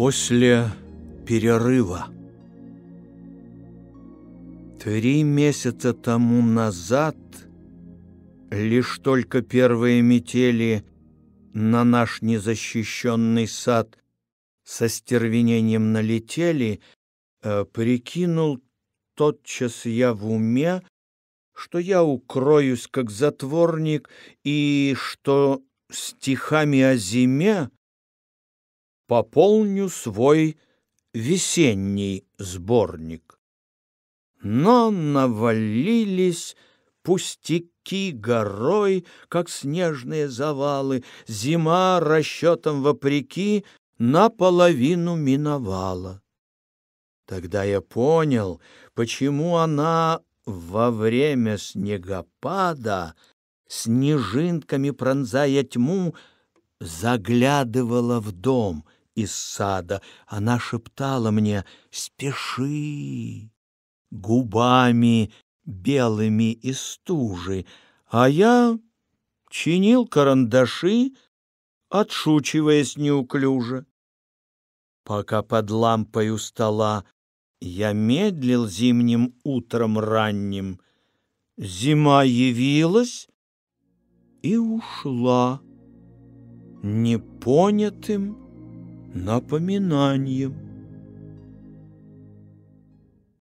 После перерыва. Три месяца тому назад лишь только первые метели на наш незащищенный сад со стервенением налетели, э, прикинул тотчас я в уме, что я укроюсь как затворник и что стихами о зиме пополню свой весенний сборник. Но навалились пустяки горой, как снежные завалы, зима расчетом вопреки наполовину миновала. Тогда я понял, почему она во время снегопада, снежинками пронзая тьму, заглядывала в дом — из сада. Она шептала мне «Спеши!» губами белыми из стужи, а я чинил карандаши, отшучиваясь неуклюже. Пока под лампой у стола я медлил зимним утром ранним, зима явилась и ушла непонятым напоминанием.